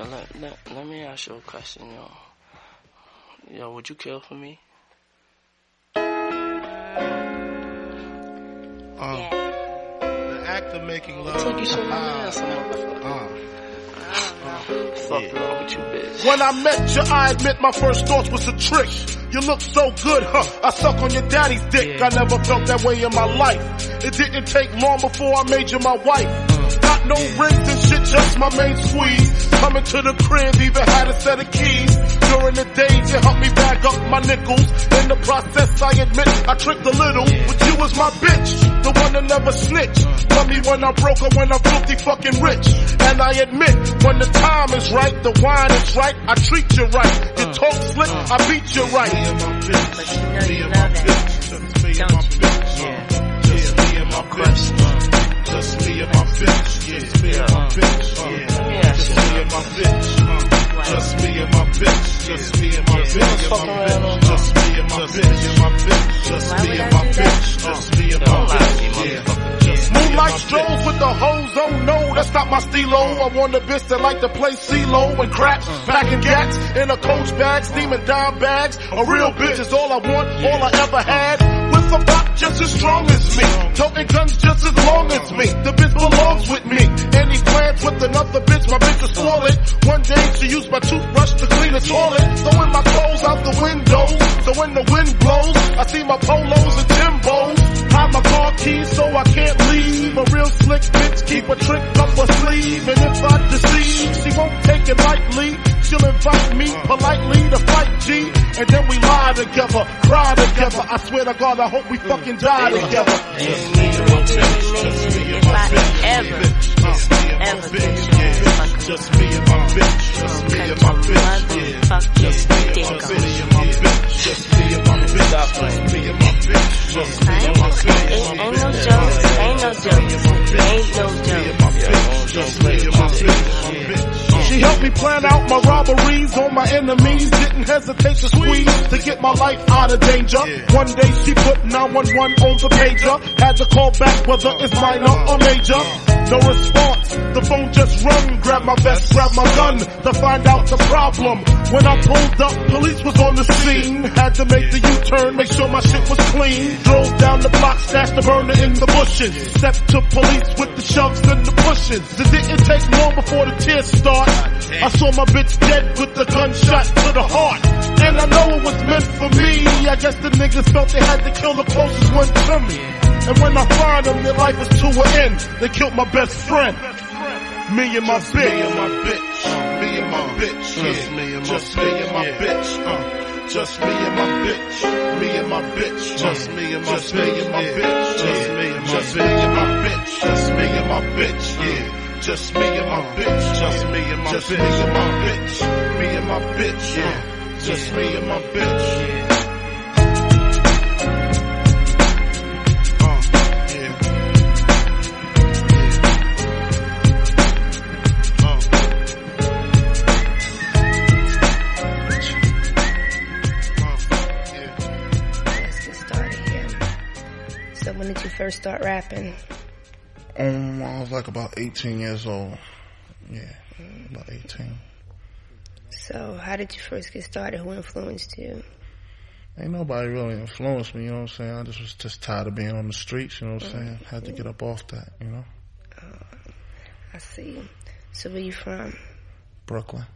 Yo, let, let, let me ask you a question, yo. Yo, would you kill for me? Uh, The act of making love. Take you so many Ah, ass, motherfucker. uh. Fuck wrong you, bitch? When I met you, I admit my first thoughts was a trick. You look so good, huh? I suck on your daddy's dick. I never felt that way in my life. It didn't take long before I made you my wife. Got no rings and shit, just my main squeeze. Coming to the crib, even had a set of keys. During the days, you helped me bag up my nickels. In the process, I admit I tricked a little. But you was my bitch, the one that never snitched. Love me when I'm broke or when I'm filthy fucking rich. And I admit, when the time is right, the wine is right, I treat you right. You talk slick, I beat you right. But you know you love it, don't you? Bitch. Let uh, me ask uh, Just me and my bitch. Just me and my bitch. Just me and my bitch. fuck around on Just me and my bitch. Just me and my bitch. Just me and my lie to me, bitch. Yeah. motherfucker. Just Moonlight strolls with the hoes, oh no, that's not my stilo. I want a bitch that like to play CeeLo and craps, packing gats in a coach bag, steaming dime bags. A real bitch is all I want, all I ever had. With a bop just as strong as me, toting guns just as long as me. The bitch belongs with me. Any plans with another bitch, my bitch spoil it. One day she used my toothbrush to clean the toilet, throwing my clothes out the window. So when the wind blows, I see my polos and Timbos. Hide my car keys so I can't leave. A real slick bitch keep a trick up her sleeve. And if I deceive, she won't take it lightly. She'll invite me politely to fight G. And then we lie together, cry together. I swear to God, I hope we fucking die together. If I ever, ever get you motherfucker, Just me and my bitch. Just me and my bitch. motherfucking dick off. Just me and my bitch. Just me and my bitch. Just I ain't, ain't, ain't no jokes, ain't no jokes, ain't no jokes. Just me and my bitch. She helped me plan out my robberies on my enemies. Didn't hesitate to squeeze to get my life out of danger. One day she put 911 on the pager. Had to call back whether it's minor or major. Uh. No response. The phone just rung. Grab my vest, grab my gun to find out the problem. When I pulled up, police was on the scene. Had to make the U-turn, make sure my shit was clean. Drove down the block, stashed the burner in the bushes. Stepped to police with the shoves and the pushes. It didn't take long before the tears start. I saw my bitch dead with the gunshot to the heart. And I know it was meant for me. I guess the niggas felt they had to kill the closest one to me. And when I find them, their life is to an end. They killed my best friend. Me and my bitch. Me and my bitch. Me and my bitch. Just me and my Just me and my bitch. Uh, just me and my bitch. Me and my bitch. Just me and my Just me and my bitch. Just me and my Just me and my bitch. Just me and my bitch. Yeah. Just me and my bitch. Just me and my Just me and my bitch. Me and my bitch. Yeah. Just me and my bitch. Uh, when did you first start rapping? Um, I was like about 18 years old. Yeah, about 18. So how did you first get started? Who influenced you? Ain't nobody really influenced me, you know what I'm saying? I just was just tired of being on the streets, you know what I'm saying? Had to get up off that, you know? I see. So where you from? Brooklyn.